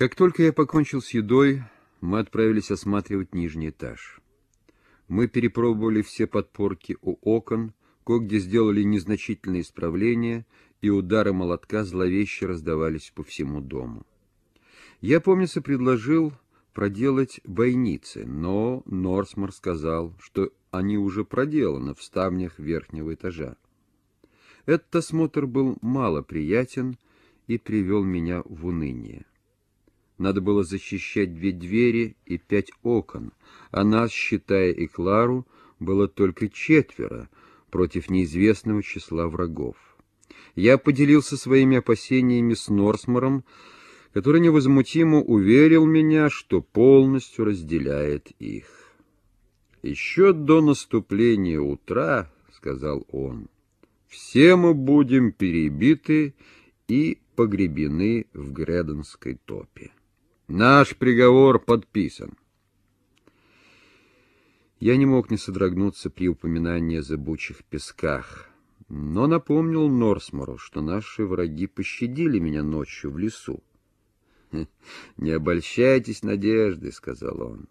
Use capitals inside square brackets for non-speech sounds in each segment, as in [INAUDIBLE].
Как только я покончил с едой, мы отправились осматривать нижний этаж. Мы перепробовали все подпорки у окон, кое-где сделали незначительные исправления, и удары молотка зловеще раздавались по всему дому. Я, помнится, предложил проделать бойницы, но Норсмор сказал, что они уже проделаны в ставнях верхнего этажа. Этот осмотр был мало приятен и привел меня в уныние. Надо было защищать две двери и пять окон, а нас, считая и Клару, было только четверо против неизвестного числа врагов. Я поделился своими опасениями с Норсмором, который невозмутимо уверил меня, что полностью разделяет их. «Еще до наступления утра, — сказал он, — все мы будем перебиты и погребены в Греденской топе». Наш приговор подписан. Я не мог не содрогнуться при упоминании о зыбучих песках, но напомнил Норсмору, что наши враги пощадили меня ночью в лесу. «Не обольщайтесь надеждой», — сказал он.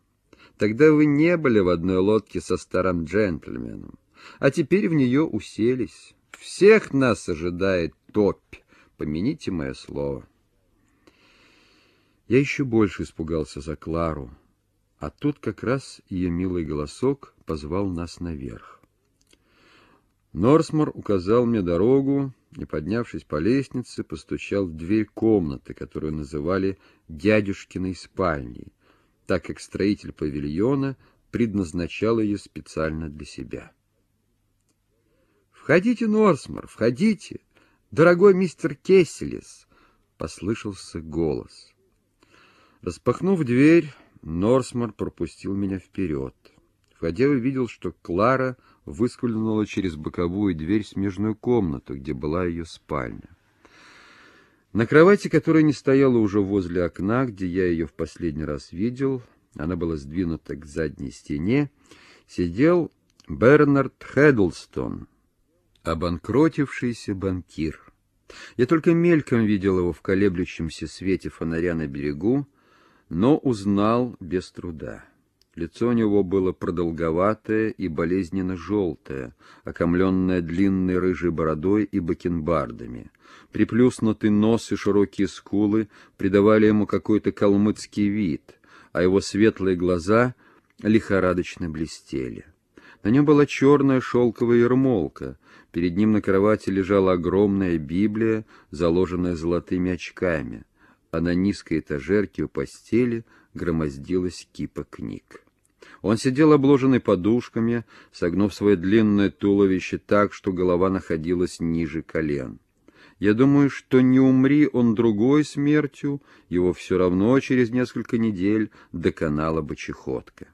«Тогда вы не были в одной лодке со старым джентльменом, а теперь в нее уселись. Всех нас ожидает топь, помяните мое слово». Я еще больше испугался за Клару, а тут как раз ее милый голосок позвал нас наверх. Норсмор указал мне дорогу и, поднявшись по лестнице, постучал в дверь комнаты, которую называли «дядюшкиной спальней», так как строитель павильона предназначал ее специально для себя. «Входите, Норсмор, входите! Дорогой мистер Кесселес!» — послышался голос. Распахнув дверь, Норсмор пропустил меня вперед. Входя, увидел, что Клара выскользнула через боковую дверь в смежную комнату, где была ее спальня. На кровати, которая не стояла уже возле окна, где я ее в последний раз видел, она была сдвинута к задней стене, сидел Бернард Хеддлстон, обанкротившийся банкир. Я только мельком видел его в колеблющемся свете фонаря на берегу, но узнал без труда. Лицо у него было продолговатое и болезненно желтое, окомленное длинной рыжей бородой и бакенбардами. Приплюснутый нос и широкие скулы придавали ему какой-то калмыцкий вид, а его светлые глаза лихорадочно блестели. На нем была черная шелковая ермолка, перед ним на кровати лежала огромная Библия, заложенная золотыми очками — а на низкой этажерке у постели громоздилась кипа книг. Он сидел обложенный подушками, согнув свое длинное туловище так, что голова находилась ниже колен. Я думаю, что не умри он другой смертью, его все равно через несколько недель доконала бы чехотка.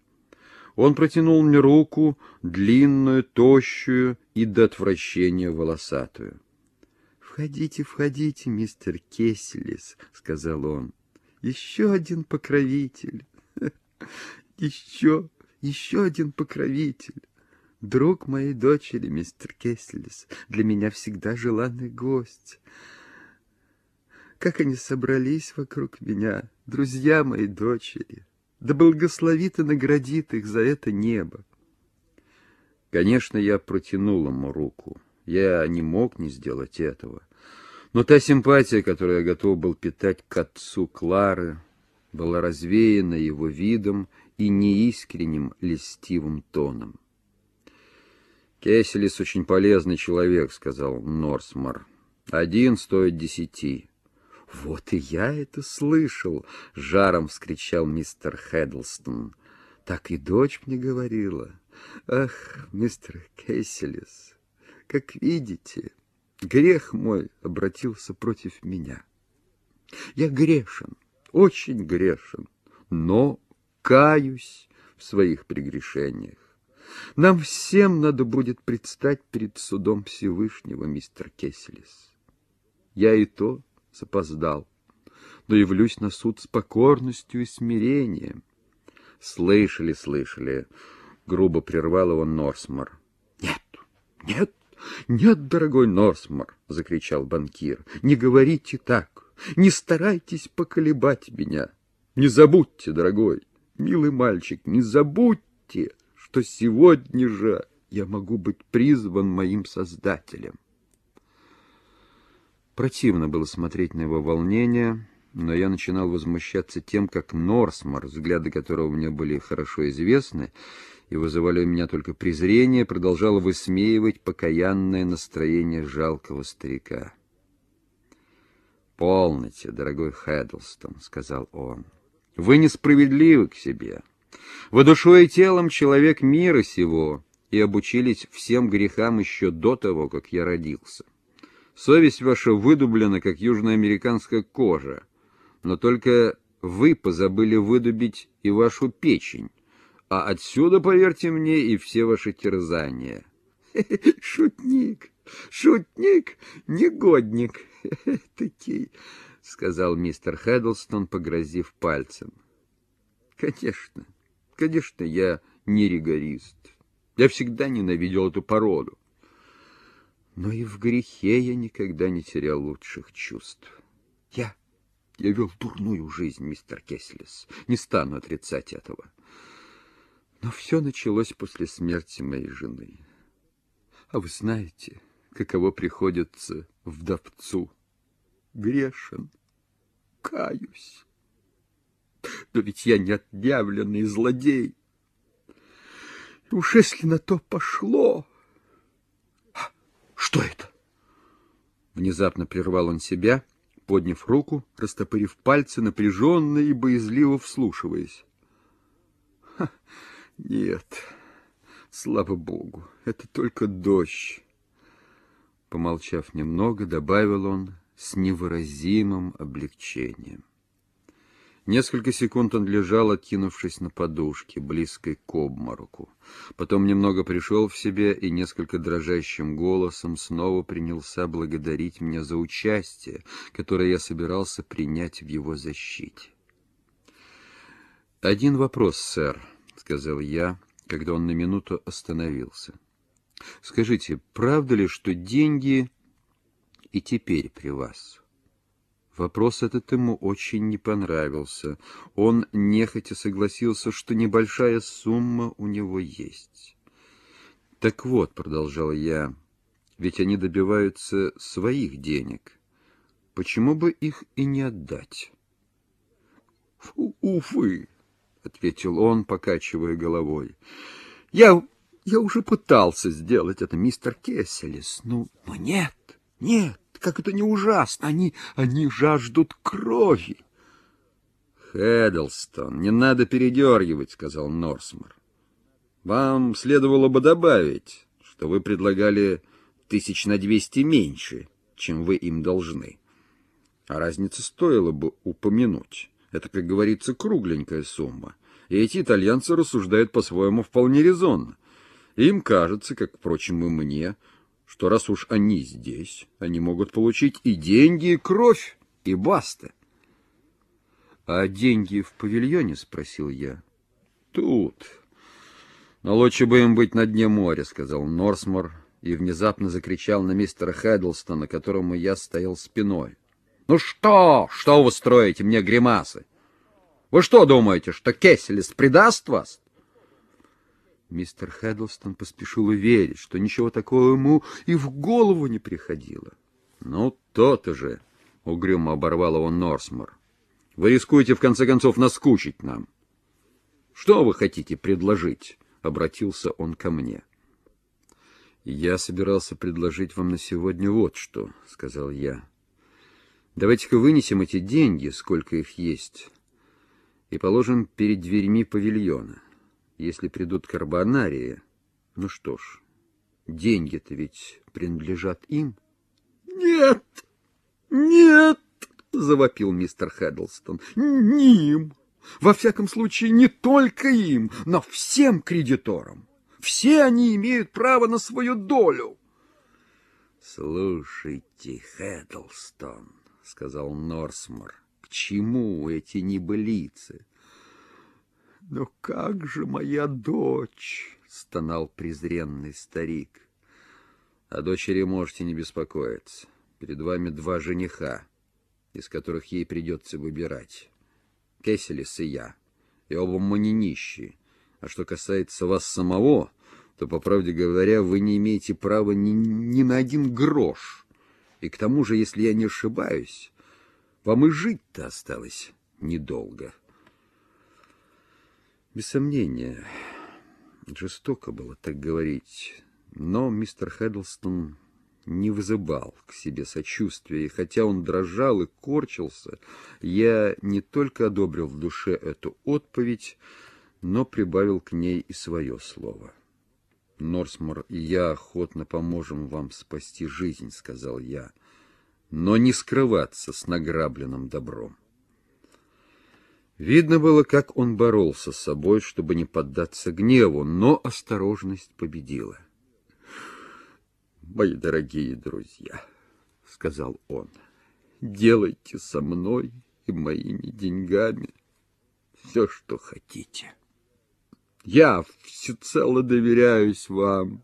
Он протянул мне руку, длинную, тощую и до отвращения волосатую. «Входите, входите, мистер Кесселис», — сказал он. «Еще один покровитель. [LAUGHS] Еще, еще один покровитель. Друг моей дочери, мистер Кесселис, для меня всегда желанный гость. Как они собрались вокруг меня, друзья моей дочери. Да благословит и наградит их за это небо». Конечно, я протянул ему руку. Я не мог не сделать этого. Но та симпатия, которую я готов был питать к отцу Клары, была развеяна его видом и неискренним льстивым тоном. «Кесселис очень полезный человек», — сказал Норсмар. «Один стоит десяти». «Вот и я это слышал!» — жаром вскричал мистер Хеддлстон. «Так и дочь мне говорила. Ах, мистер Кесселис, как видите, грех мой обратился против меня. Я грешен, очень грешен, но каюсь в своих прегрешениях. Нам всем надо будет предстать перед судом Всевышнего, мистер Кесселис. Я и то запоздал, но явлюсь на суд с покорностью и смирением. Слышали, слышали, грубо прервал его Норсмор. Нет, нет, «Нет, дорогой Норсмор!» — закричал банкир. «Не говорите так! Не старайтесь поколебать меня. Не забудьте, дорогой, милый мальчик, не забудьте, что сегодня же я могу быть призван моим Создателем. Противно было смотреть на его волнение, но я начинал возмущаться тем, как Норсмор, взгляды которого мне были хорошо известны, и вызывали у меня только презрение, продолжал высмеивать покаянное настроение жалкого старика. «Полноте, дорогой Хэддлстон», — сказал он, — «вы несправедливы к себе. Вы душой и телом человек мира сего и обучились всем грехам еще до того, как я родился. Совесть ваша выдублена, как южноамериканская кожа, но только вы позабыли выдубить и вашу печень, а отсюда, поверьте мне, и все ваши терзания. [LAUGHS] — Шутник, шутник, негодник, [LAUGHS] такий, — сказал мистер Хэддлстон, погрозив пальцем. — Конечно, конечно, я не ригорист. Я всегда ненавидел эту породу. Но и в грехе я никогда не терял лучших чувств. Я, я вел дурную жизнь, мистер Кеслис, не стану отрицать этого. Но все началось после смерти моей жены. А вы знаете, каково приходится вдовцу? Грешен, каюсь. Но ведь я не отъявленный злодей. И уж если на то пошло... А, что это? Внезапно прервал он себя, подняв руку, растопырив пальцы, напряженно и боязливо вслушиваясь. Нет, слава богу, это только дождь. Помолчав немного, добавил он с невыразимым облегчением. Несколько секунд он лежал, откинувшись на подушке, близкой к обмороку. Потом немного пришел в себя и несколько дрожащим голосом снова принялся благодарить меня за участие, которое я собирался принять в его защите. «Один вопрос, сэр», — сказал я, когда он на минуту остановился. «Скажите, правда ли, что деньги и теперь при вас?» Вопрос этот ему очень не понравился. Он нехотя согласился, что небольшая сумма у него есть. «Так вот», — продолжал я, — «ведь они добиваются своих денег. Почему бы их и не отдать?» «Увы», — ответил он, покачивая головой. — Я... я уже пытался сделать это, мистер Кесселис. Ну, но нет, нет, как это не ужасно. Они... они жаждут крови. — Хэддлстон, не надо передергивать, — сказал Норсмор. — Вам следовало бы добавить, что вы предлагали тысяч на двести меньше, чем вы им должны. А разница стоило бы упомянуть. Это, как говорится, кругленькая сумма. И эти итальянцы рассуждают по-своему вполне резонно. Им кажется, как, впрочем, и мне, что раз уж они здесь, они могут получить и деньги, и кровь, и баста. — А деньги в павильоне? — спросил я. — Тут. Но лучше бы им быть на дне моря, — сказал Норсмор, и внезапно закричал на мистера Хэддлстона, которому я стоял спиной. Ну что? Что вы строите мне гримасы? Вы что думаете, что Кесселес предаст вас? Мистер Хэддлстон поспешил уверить, что ничего такого ему и в голову не приходило. Ну, то-то же, — угрюмо оборвал его Норсмор. Вы рискуете, в конце концов, наскучить нам. Что вы хотите предложить? — обратился он ко мне. «Я собирался предложить вам на сегодня вот что», — сказал я. Давайте-ка вынесем эти деньги, сколько их есть, и положим перед дверьми павильона. Если придут карбонарии, ну что ж, деньги-то ведь принадлежат им. — Нет, нет, — завопил мистер Хэддлстон, — не им. Во всяком случае, не только им, но всем кредиторам. Все они имеют право на свою долю. — Слушайте, Хэддлстон, — сказал Норсмор. — К чему эти небылицы? — Но как же моя дочь? — стонал презренный старик. — О дочери можете не беспокоиться. Перед вами два жениха. из которых ей придется выбирать. Кесселис и я, и оба мы не нищие. А что касается вас самого, то, по правде говоря, вы не имеете права ни, ни на один грош. И к тому же, если я не ошибаюсь, вам и жить-то осталось недолго. Без сомнения, жестоко было так говорить, но мистер Хеддлстон не вызывал к себе сочувствия, и хотя он дрожал и корчился, я не только одобрил в душе эту отповедь, но прибавил к ней и свое слово. «Норсмор я охотно поможем вам спасти жизнь», — сказал я, — «но не скрываться с награбленным добром». Видно было, как он боролся с собой, чтобы не поддаться гневу, но осторожность победила. «Мои дорогие друзья», — сказал он, — «делайте со мной и моими деньгами все, что хотите». Я всецело доверяюсь вам.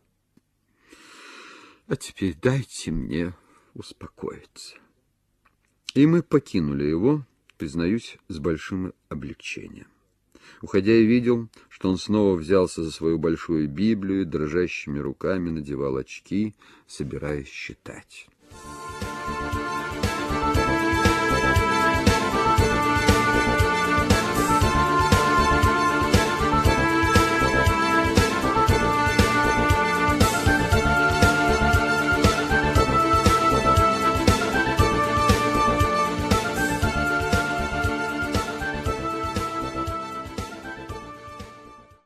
А теперь дайте мне успокоиться. И мы покинули его, признаюсь, с большим облегчением. Уходя, я видел, что он снова взялся за свою большую Библию, дрожащими руками надевал очки, собираясь читать.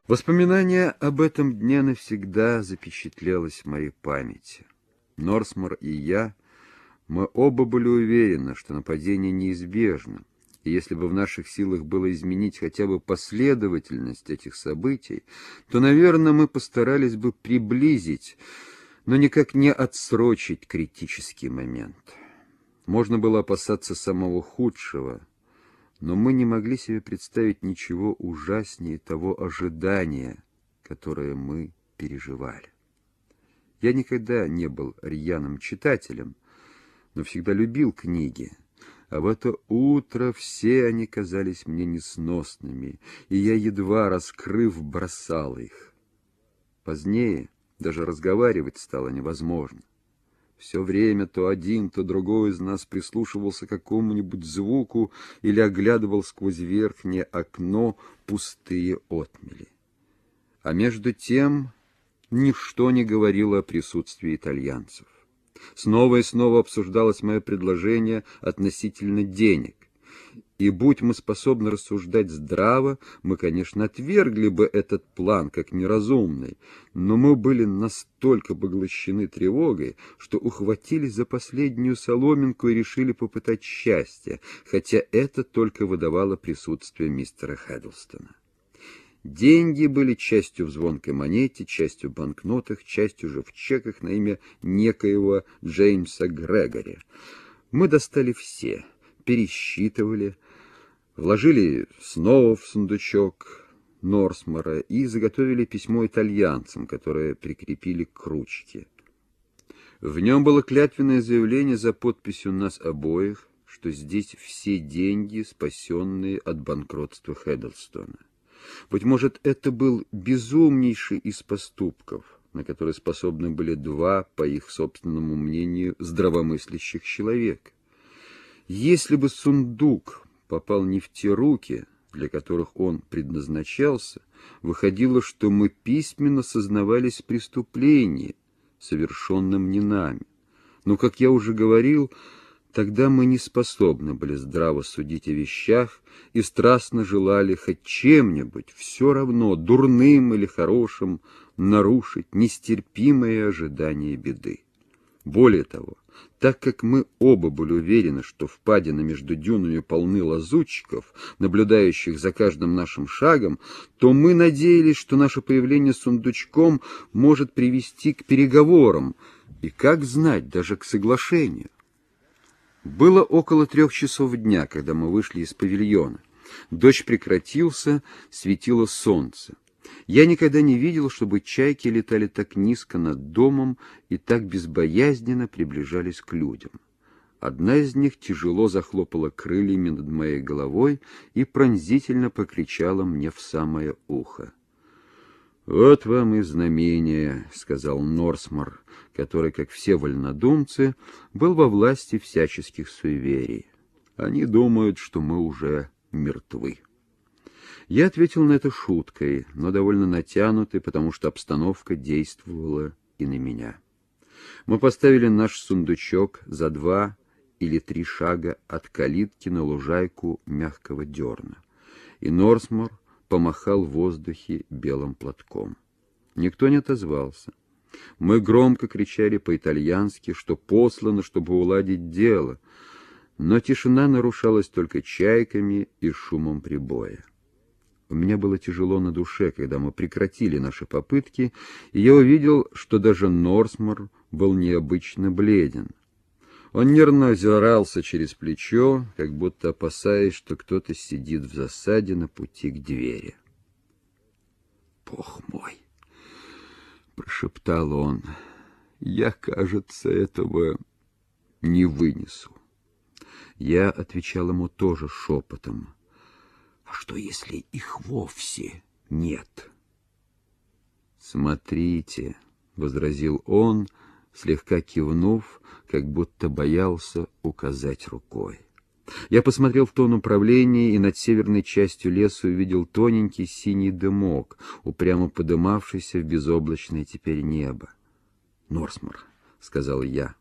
Воспоминание об этом дне навсегда запечатлелось в моей памяти. Норсмор и я, мы оба были уверены, что нападение неизбежно, и если бы в наших силах было изменить хотя бы последовательность этих событий, то, наверное, мы постарались бы приблизить, но никак не отсрочить критический момент. Можно было опасаться самого худшего — но мы не могли себе представить ничего ужаснее того ожидания, которое мы переживали. Я никогда не был рьяным читателем, но всегда любил книги, а в это утро все они казались мне несносными, и я, едва раскрыв, бросал их. Позднее даже разговаривать стало невозможно. Все время то один, то другой из нас прислушивался к какому-нибудь звуку или оглядывал сквозь верхнее окно пустые отмели. А между тем ничто не говорило о присутствии итальянцев. Снова и снова обсуждалось мое предложение относительно денег. И будь мы способны рассуждать здраво, мы, конечно, отвергли бы этот план как неразумный, но мы были настолько поглощены тревогой, что ухватились за последнюю соломинку и решили попытать счастье, хотя это только выдавало присутствие мистера Хэддлстона. Деньги были частью в звонкой монете, частью в банкнотах, частью же в чеках на имя некоего Джеймса Грегори. Мы достали все, пересчитывали, вложили снова в сундучок Норсмора и заготовили письмо итальянцам, которое прикрепили к ручке. В нем было клятвенное заявление за подписью нас обоих, что здесь все деньги, спасенные от банкротства Хеддлстона. Быть может, это был безумнейший из поступков, на которые способны были два, по их собственному мнению, здравомыслящих человека. Если бы сундук попал не в те руки, для которых он предназначался, выходило, что мы письменно сознавались преступлении, совершенном не нами. Но, как я уже говорил, тогда мы не способны были здраво судить о вещах и страстно желали хоть чем-нибудь, все равно, дурным или хорошим, нарушить нестерпимое ожидание беды. Более того, так как мы оба были уверены, что впадины между дюнами полны лазутчиков, наблюдающих за каждым нашим шагом, то мы надеялись, что наше появление с сундучком может привести к переговорам, и, как знать, даже к соглашению. Было около трех часов дня, когда мы вышли из павильона. Дождь прекратился, светило солнце. Я никогда не видел, чтобы чайки летали так низко над домом и так безбоязненно приближались к людям. Одна из них тяжело захлопала крыльями над моей головой и пронзительно покричала мне в самое ухо. «Вот вам и знамение», — сказал Норсмор, который, как все вольнодумцы, был во власти всяческих суеверий. «Они думают, что мы уже мертвы». Я ответил на это шуткой, но довольно натянутой, потому что обстановка действовала и на меня. Мы поставили наш сундучок за два или три шага от калитки на лужайку мягкого дерна, и Норсмор помахал в воздухе белым платком. Никто не отозвался. Мы громко кричали по-итальянски, что послано, чтобы уладить дело, но тишина нарушалась только чайками и шумом прибоя. Меня было тяжело на душе, когда мы прекратили наши попытки, и я увидел, что даже Норсмор был необычно бледен. Он нервно озирался через плечо, как будто опасаясь, что кто-то сидит в засаде на пути к двери. «Бог мой!» — прошептал он. «Я, кажется, этого не вынесу». Я отвечал ему тоже шепотом. «А что, если их вовсе нет?» «Смотрите», — возразил он, — слегка кивнув, как будто боялся указать рукой. Я посмотрел в то направление и над северной частью леса увидел тоненький синий дымок, упрямо подымавшийся в безоблачное теперь небо. «Норсмор», — сказал я,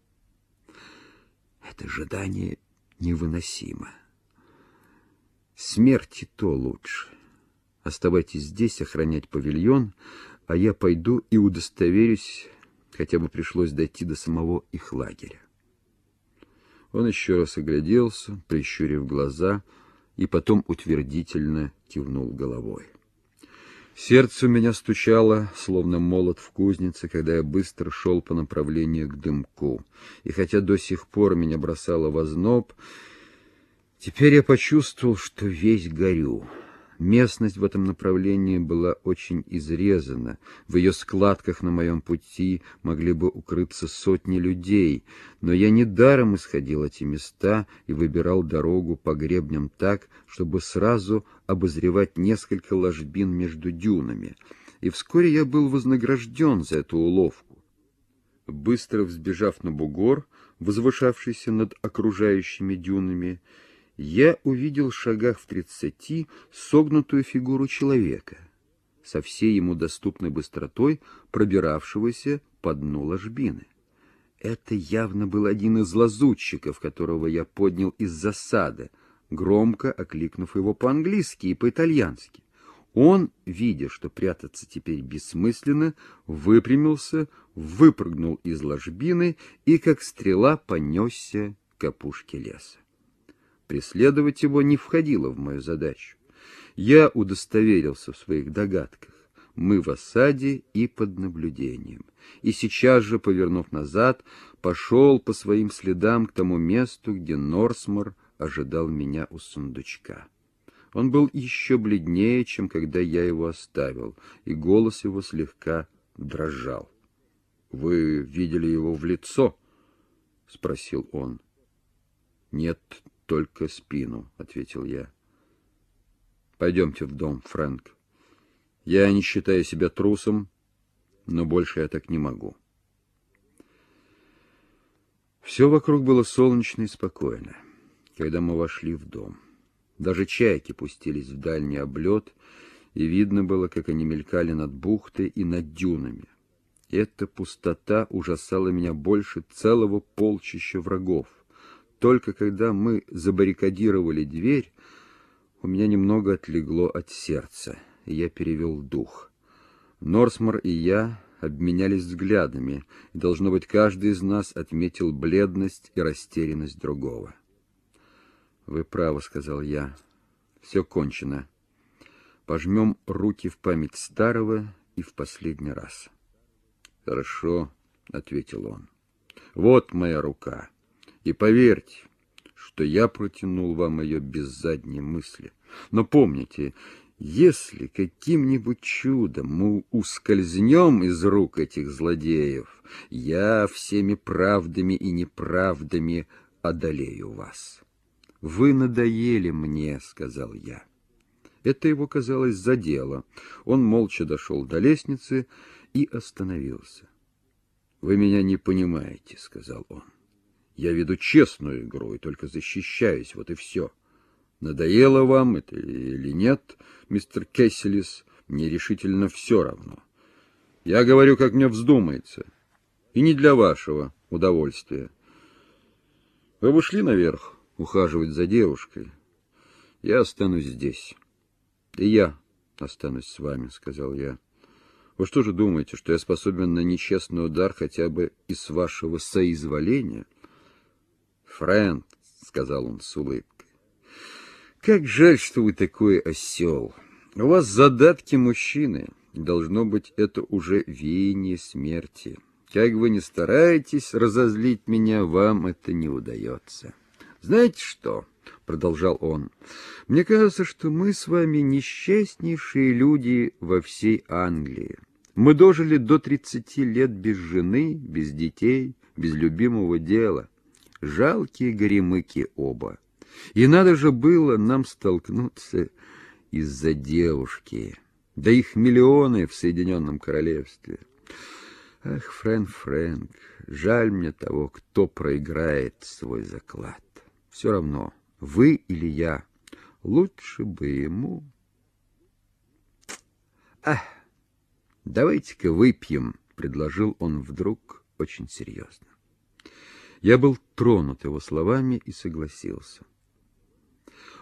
— «это ожидание невыносимо. Смерти то лучше. Оставайтесь здесь охранять павильон, а я пойду и удостоверюсь, хотя бы пришлось дойти до самого их лагеря. Он еще раз огляделся, прищурив глаза, и потом утвердительно кивнул головой. Сердце у меня стучало, словно молот в кузнице, когда я быстро шел по направлению к дымку. И хотя до сих пор меня бросало в озноб, теперь я почувствовал, что весь горю. Местность в этом направлении была очень изрезана. В ее складках на моем пути могли бы укрыться сотни людей, но я недаром исходил эти места и выбирал дорогу по гребням так, чтобы сразу обозревать несколько ложбин между дюнами. И вскоре я был вознагражден за эту уловку. Быстро взбежав на бугор, возвышавшийся над окружающими дюнами, я увидел в шагах в тридцати согнутую фигуру человека, со всей ему доступной быстротой пробиравшегося по дну ложбины. Это явно был один из лазутчиков, которого я поднял из засады, громко окликнув его по-английски и по-итальянски. Он, видя, что прятаться теперь бессмысленно, выпрямился, выпрыгнул из ложбины и, как стрела, понесся к опушке леса. Преследовать его не входило в мою задачу. Я удостоверился в своих догадках. Мы в осаде и под наблюдением. И сейчас же, повернув назад, пошел по своим следам к тому месту, где Норсмор ожидал меня у сундучка. Он был еще бледнее, чем когда я его оставил, и голос его слегка дрожал. — Вы видели его в лицо? — спросил он. — Нет, только спину, — ответил я. Пойдемте в дом, Фрэнк. Я не считаю себя трусом, но больше я так не могу. Все вокруг было солнечно и спокойно, когда мы вошли в дом. Даже чайки пустились в дальний облет, и видно было, как они мелькали над бухтой и над дюнами. Эта пустота ужасала меня больше целого полчища врагов. Только когда мы забаррикадировали дверь, у меня немного отлегло от сердца, и я перевел дух. Норсмор и я обменялись взглядами, и, должно быть, каждый из нас отметил бледность и растерянность другого. — Вы правы, — сказал я, — все кончено. Пожмем руки в память старого и в последний раз. — Хорошо, — ответил он. — Вот моя рука. — и поверьте, что я протянул вам ее без задней мысли. Но помните, если каким-нибудь чудом мы ускользнем из рук этих злодеев, я всеми правдами и неправдами одолею вас. Вы надоели мне, сказал я. Это его, казалось, задело. Он молча дошел до лестницы и остановился. «Вы меня не понимаете», — сказал он. «Я веду честную игру и только защищаюсь, вот и все. Надоело вам это или нет, мистер Кесселис, мне решительно все равно. Я говорю, как мне вздумается, и не для вашего удовольствия. Вы бы шли наверх ухаживать за девушкой. Я останусь здесь. И я останусь с вами, — сказал я. Вы что же думаете, что я способен на нечестный удар хотя бы из вашего соизволения? Фрэнд, — сказал он с улыбкой, — как жаль, что вы такой осел. У вас задатки мужчины. Должно быть, это уже веяние смерти. Как вы не стараетесь разозлить меня, вам это не удается. Знаете что? — продолжал он. — Мне кажется, что мы с вами несчастнейшие люди во всей Англии. Мы дожили до тридцати лет без жены, без детей, без любимого дела. Жалкие горемыки оба. И надо же было нам столкнуться из-за девушки. Да их миллионы в Соединенном Королевстве. Ах, Фрэнк, Фрэнк, жаль мне того, кто проиграет свой заклад. Все равно, вы или я, лучше бы ему... Ах, давайте-ка выпьем, — предложил он вдруг очень серьезно. Я был тронут его словами и согласился.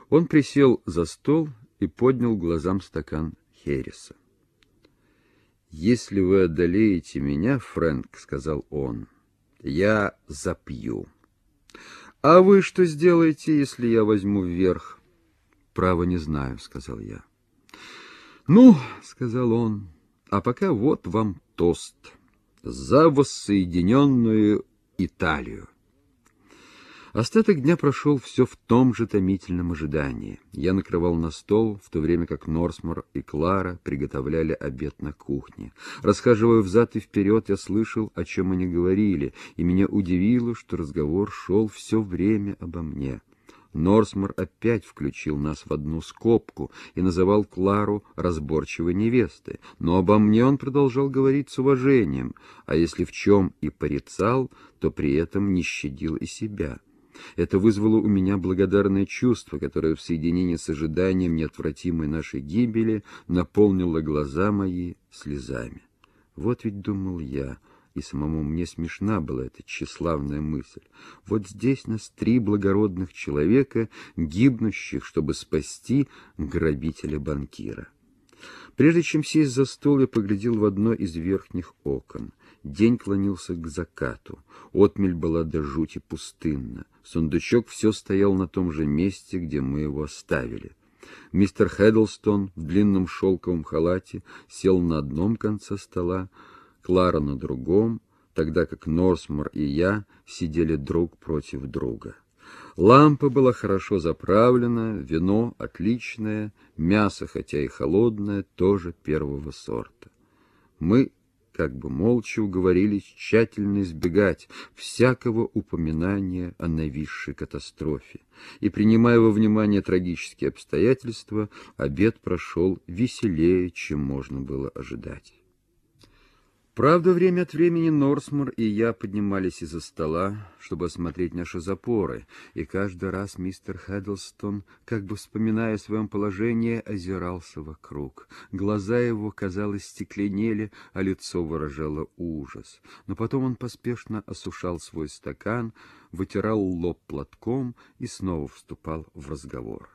Он присел за стол и поднял глазам стакан Хереса. «Если вы одолеете меня, Фрэнк, — сказал он, — я запью». «А вы что сделаете, если я возьму вверх?» «Право не знаю», — сказал я. «Ну, — сказал он, — а пока вот вам тост за воссоединенную Италию». Остаток дня прошел все в том же томительном ожидании. Я накрывал на стол, в то время как Норсмор и Клара приготовляли обед на кухне. Расхаживая взад и вперед, я слышал, о чем они говорили, и меня удивило, что разговор шел все время обо мне. Норсмор опять включил нас в одну скобку и называл Клару разборчивой невестой, но обо мне он продолжал говорить с уважением, а если в чем и порицал, то при этом не щадил и себя. Это вызвало у меня благодарное чувство, которое в соединении с ожиданием неотвратимой нашей гибели наполнило глаза мои слезами. Вот ведь думал я, и самому мне смешна была эта тщеславная мысль. Вот здесь нас три благородных человека, гибнущих, чтобы спасти грабителя-банкира. Прежде чем сесть за стол, я поглядел в одно из верхних окон. День клонился к закату. Отмель была до жути пустынна. Сундучок все стоял на том же месте, где мы его оставили. Мистер Хеддлстон в длинном шелковом халате сел на одном конце стола, Клара на другом, тогда как Норсмор и я сидели друг против друга. Лампа была хорошо заправлена, вино отличное, мясо, хотя и холодное, тоже первого сорта. Мы как бы молча уговорились тщательно избегать всякого упоминания о нависшей катастрофе. И, принимая во внимание трагические обстоятельства, обед прошел веселее, чем можно было ожидать. Правда, время от времени Норсмор и я поднимались из-за стола, чтобы осмотреть наши запоры, и каждый раз мистер Хеддлстон, как бы вспоминая о своем положении, озирался вокруг. Глаза его, казалось, стекленели, а лицо выражало ужас. Но потом он поспешно осушал свой стакан, вытирал лоб платком и снова вступал в разговор.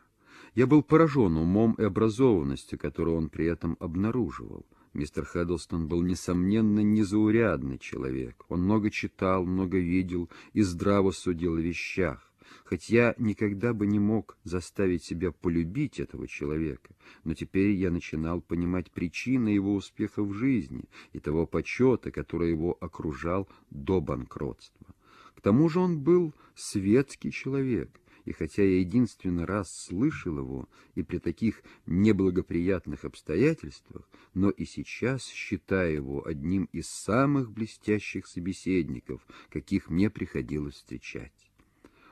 Я был поражен умом и образованностью, которую он при этом обнаруживал. Мистер Хэддлстон был, несомненно, незаурядный человек. Он много читал, много видел и здраво судил о вещах. Хоть я никогда бы не мог заставить себя полюбить этого человека, но теперь я начинал понимать причины его успеха в жизни и того почета, который его окружал до банкротства. К тому же он был светский человек, и хотя я единственный раз слышал его и при таких неблагоприятных обстоятельствах, но и сейчас считаю его одним из самых блестящих собеседников, каких мне приходилось встречать.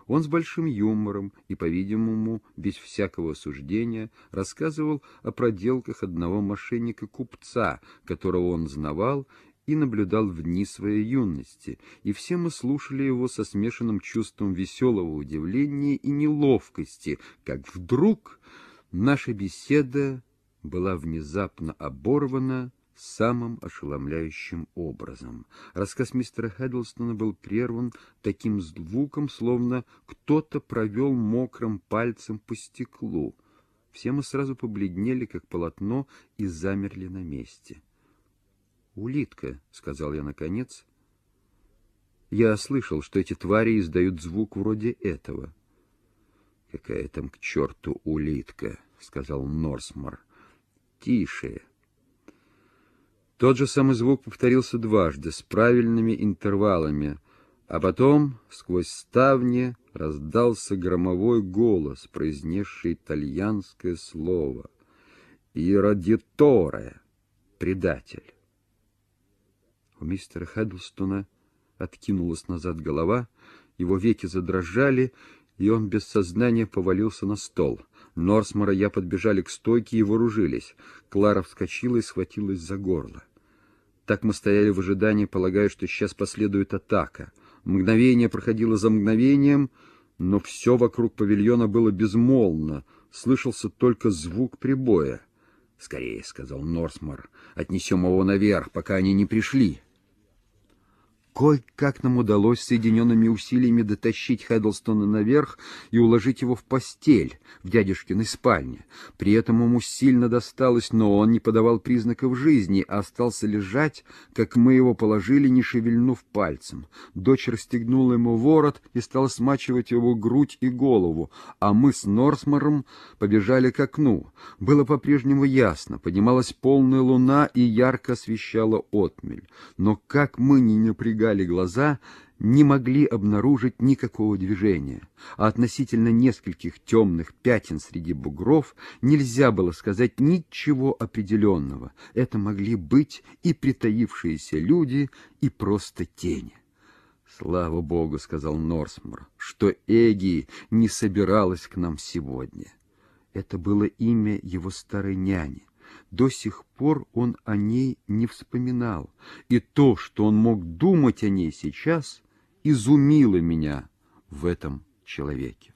Он с большим юмором и, по-видимому, без всякого суждения рассказывал о проделках одного мошенника-купца, которого он знавал и наблюдал в дни своей юности, и все мы слушали его со смешанным чувством веселого удивления и неловкости, как вдруг наша беседа была внезапно оборвана самым ошеломляющим образом. Рассказ мистера Хеддлстона был прерван таким звуком, словно кто-то провел мокрым пальцем по стеклу. Все мы сразу побледнели, как полотно, и замерли на месте. «Улитка», — сказал я наконец. Я слышал, что эти твари издают звук вроде этого. «Какая там к черту улитка», — сказал Норсмор. «Тише». Тот же самый звук повторился дважды, с правильными интервалами, а потом сквозь ставни раздался громовой голос, произнесший итальянское слово «Иродиторе» — предатель. Мистера Хеддлстона откинулась назад голова, его веки задрожали, и он без сознания повалился на стол. Норсмор и я подбежали к стойке и вооружились. Клара вскочила и схватилась за горло. Так мы стояли в ожидании, полагая, что сейчас последует атака. Мгновение проходило за мгновением, но все вокруг павильона было безмолвно, слышался только звук прибоя. «Скорее», — сказал Норсмор, — «отнесем его наверх, пока они не пришли». Кой-как нам удалось соединенными усилиями дотащить Хэддлстона наверх и уложить его в постель в дядюшкиной спальне. При этом ему сильно досталось, но он не подавал признаков жизни, а остался лежать, как мы его положили, не шевельнув пальцем. Дочь расстегнула ему ворот и стала смачивать его грудь и голову, а мы с Норсмором побежали к окну. Было по-прежнему ясно, поднималась полная луна и ярко освещала отмель. Но как мы не напрягали напрягали глаза, не могли обнаружить никакого движения, а относительно нескольких темных пятен среди бугров нельзя было сказать ничего определенного. Это могли быть и притаившиеся люди, и просто тени. «Слава Богу», — сказал Норсмор, — «что Эги не собиралась к нам сегодня». Это было имя его старой няни. До сих пор он о ней не вспоминал, и то, что он мог думать о ней сейчас, изумило меня в этом человеке.